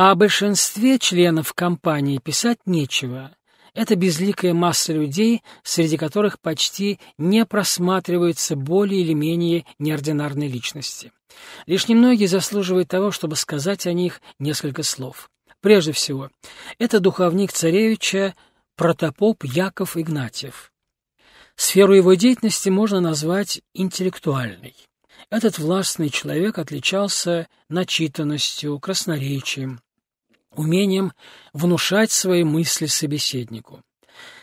А о большинстве членов компании писать нечего. Это безликая масса людей, среди которых почти не просматриваются более или менее неординарные личности. Лишь немногие заслуживают того, чтобы сказать о них несколько слов. Прежде всего, это духовник царевича протопоп Яков Игнатьев. Сферу его деятельности можно назвать интеллектуальной. Этот властный человек отличался начитанностью, красноречием, умением внушать свои мысли собеседнику.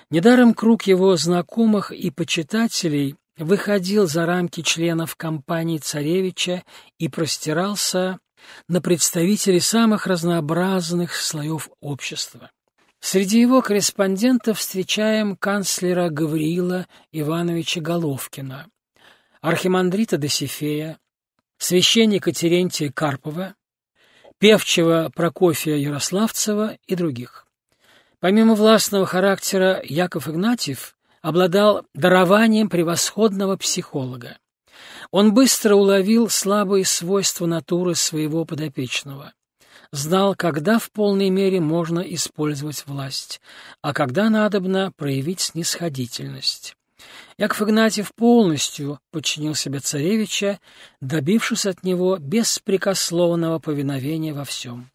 Недаром круг его знакомых и почитателей выходил за рамки членов компании царевича и простирался на представителей самых разнообразных слоев общества. Среди его корреспондентов встречаем канцлера Гавриила Ивановича Головкина, архимандрита Досифея, священника Терентия Карпова, певчего Прокофия Ярославцева и других. Помимо властного характера, Яков Игнатьев обладал дарованием превосходного психолога. Он быстро уловил слабые свойства натуры своего подопечного знал, когда в полной мере можно использовать власть, а когда надобно проявить снисходительность. Яков Игнатьев полностью подчинил себя царевича, добившись от него беспрекословного повиновения во всем.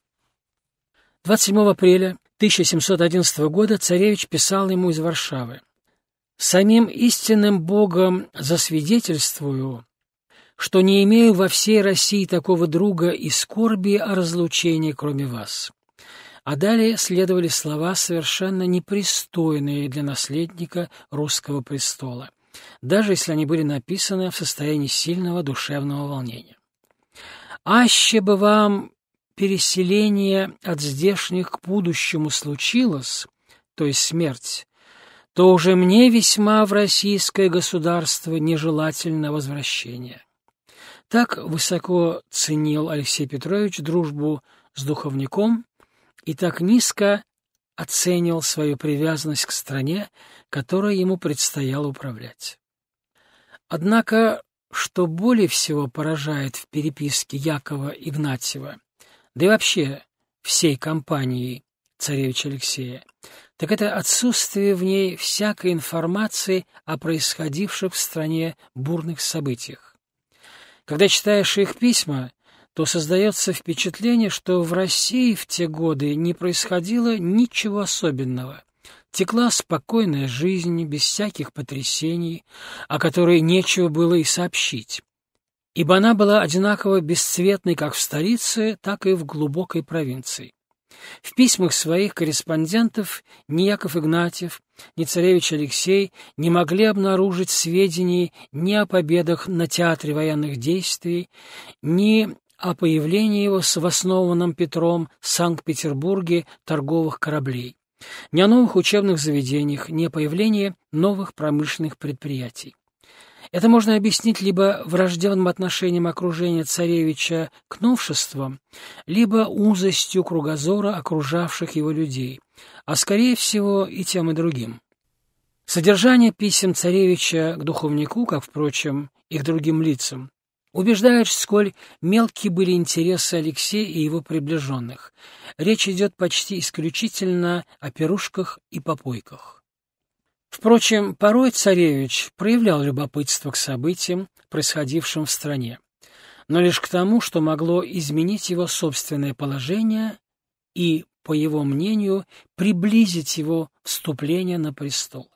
27 апреля 1711 года царевич писал ему из Варшавы. «Самим истинным Богом засвидетельствую, что не имею во всей России такого друга и скорби о разлучении, кроме вас. А далее следовали слова, совершенно непристойные для наследника русского престола, даже если они были написаны в состоянии сильного душевного волнения. «Аще бы вам переселение от здешних к будущему случилось, то есть смерть, то уже мне весьма в российское государство нежелательно возвращение». Так высоко ценил Алексей Петрович дружбу с духовником и так низко оценил свою привязанность к стране, которой ему предстояло управлять. Однако, что более всего поражает в переписке Якова Игнатьева, да и вообще всей компании царевича Алексея, так это отсутствие в ней всякой информации о происходивших в стране бурных событиях. Когда читаешь их письма, то создается впечатление, что в России в те годы не происходило ничего особенного. Текла спокойная жизнь, без всяких потрясений, о которой нечего было и сообщить. Ибо она была одинаково бесцветной как в столице, так и в глубокой провинции. В письмах своих корреспондентов ни Яков Игнатьев, ни царевич Алексей не могли обнаружить сведений ни о победах на театре военных действий, ни о появлении его с основанным Петром в Санкт-Петербурге торговых кораблей, ни о новых учебных заведениях, ни о появлении новых промышленных предприятий. Это можно объяснить либо враждебным отношением окружения царевича к новшествам, либо узостью кругозора окружавших его людей, а скорее всего и тем и другим. Содержание писем царевича к духовнику, как, впрочем, и к другим лицам, убеждает, сколь мелкие были интересы Алексея и его приближенных. Речь идет почти исключительно о пирушках и попойках. Впрочем, порой царевич проявлял любопытство к событиям, происходившим в стране, но лишь к тому, что могло изменить его собственное положение и, по его мнению, приблизить его вступление на престол.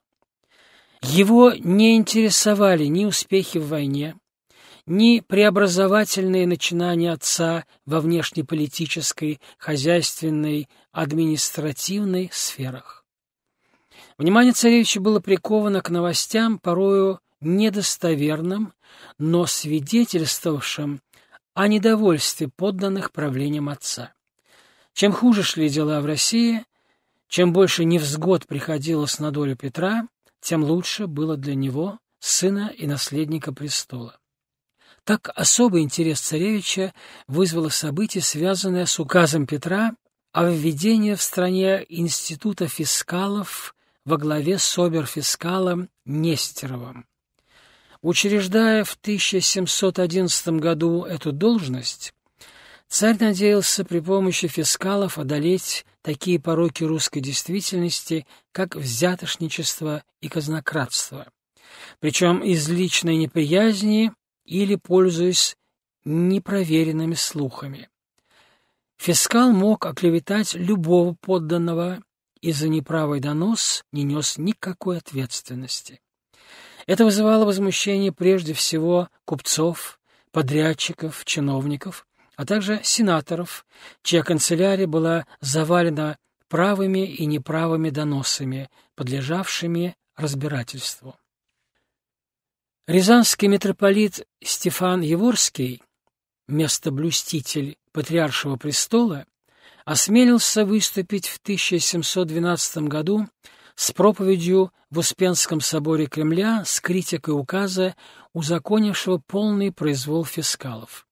Его не интересовали ни успехи в войне, ни преобразовательные начинания отца во внешнеполитической, хозяйственной, административной сферах. Внимание царевича было приковано к новостям, порою недостоверным, но свидетельствовавшим о недовольстве подданных правлением отца. Чем хуже шли дела в России, чем больше невзгод приходилось на долю Петра, тем лучше было для него, сына и наследника престола. Так особый интерес царевича вызвало событие, связанное с указом Петра о введении в стране института фискалов во главе с оберфискалом Нестеровым. Учреждая в 1711 году эту должность, Царь надеялся при помощи фискалов одолеть такие пороки русской действительности, как взятошничество и казнократство, причем из личной неприязни или пользуясь непроверенными слухами. Фискал мог оклеветать любого подданного и за неправый донос не нес никакой ответственности. Это вызывало возмущение прежде всего купцов, подрядчиков, чиновников, а также сенаторов, чья канцелярия была завалена правыми и неправыми доносами, подлежавшими разбирательству. Рязанский митрополит Стефан Еворский, местоблюститель патриаршего престола, осмелился выступить в 1712 году с проповедью в Успенском соборе Кремля с критикой указа, узаконившего полный произвол фискалов.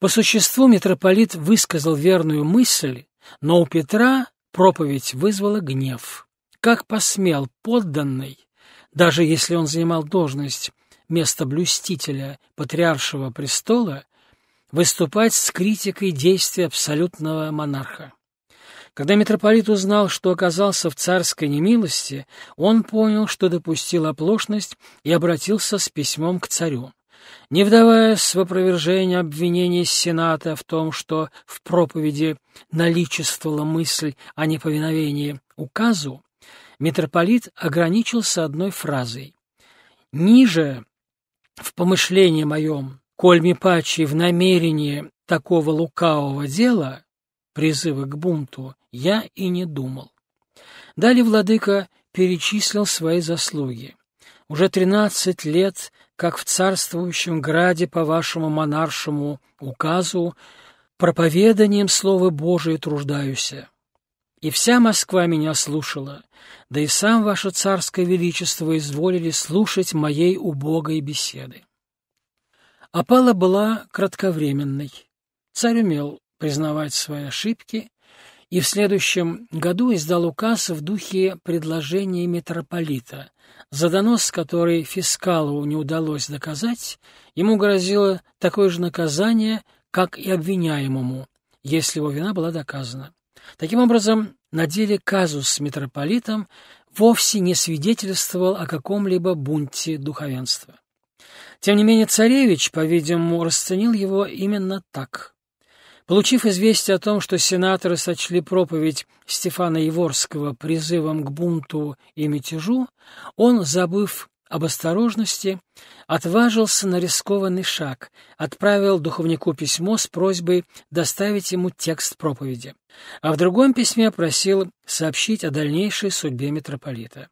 По существу митрополит высказал верную мысль, но у Петра проповедь вызвала гнев. Как посмел подданный, даже если он занимал должность местоблюстителя патриаршего престола, выступать с критикой действий абсолютного монарха. Когда митрополит узнал, что оказался в царской немилости, он понял, что допустил оплошность и обратился с письмом к царю. Не вдаваясь в опровержение обвинений Сената в том, что в проповеди наличествовала мысль о неповиновении указу, митрополит ограничился одной фразой. «Ниже в помышлении моем Коль ми в намерении такого лукавого дела, призыва к бунту, я и не думал. Далее владыка перечислил свои заслуги. Уже тринадцать лет, как в царствующем граде по вашему монаршему указу, проповеданием Слова Божие труждаюся. И вся Москва меня слушала, да и сам ваше царское величество изволили слушать моей убогой беседы. Опала была кратковременной. Царь умел признавать свои ошибки и в следующем году издал указ в духе предложения митрополита. За донос, который фискалу не удалось доказать, ему грозило такое же наказание, как и обвиняемому, если его вина была доказана. Таким образом, на деле казус с митрополитом вовсе не свидетельствовал о каком-либо бунте духовенства. Тем не менее царевич, по-видимому, расценил его именно так. Получив известие о том, что сенаторы сочли проповедь Стефана Еворского призывом к бунту и мятежу, он, забыв об осторожности, отважился на рискованный шаг, отправил духовнику письмо с просьбой доставить ему текст проповеди, а в другом письме просил сообщить о дальнейшей судьбе митрополита.